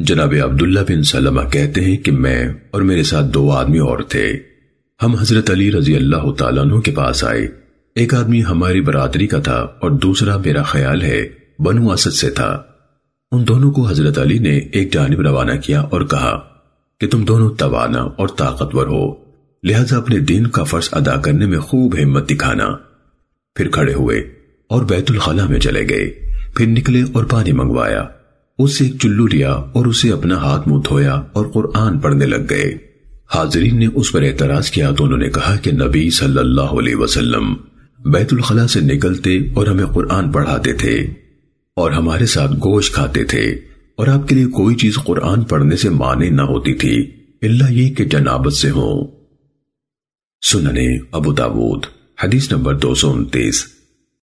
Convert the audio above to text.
جناب عبداللہ بن سلمہ کہتے ہیں کہ میں اور میرے ساتھ دو آدمی اور تھے۔ ہم حضرت علی رضی اللہ تعالیٰ عنہ کے پاس آئے۔ ایک آدمی ہماری برادری کا تھا اور دوسرا میرا خیال ہے بنو اسد سے تھا۔ ان دونوں کو حضرت علی نے ایک جانب روانہ کیا اور کہا کہ تم دونوں توانا اور طاقتور ہو۔ لہذا اپنے دین کا فرض ادا کرنے میں خوب ہمت دکھانا۔ پھر کھڑے ہوئے اور بیت الخلا میں چلے گئے۔ پھر نکلے اور پانی منگوایا۔ اس سے ایک چلو لیا اور اسے اپنا ہاتھ منہ دھویا اور قرآن پڑھنے لگ گئے۔ حاضرین نے اس پر اعتراض کیا۔ تو انہوں نے کہا کہ نبی صلی اللہ علیہ وسلم بیت الخلا سے نکلتے اور ہمیں قرآن پڑھاتے تھے اور ہمارے ساتھ گوشت کھاتے تھے اور آپ کے لیے کوئی چیز قرآن پڑھنے سے مانے نہ ہوتی تھی۔ اللہ یہ کہ جنابت سے ہوں۔ سننے ابو داود، حدیث نمبر دو سو انتیس۔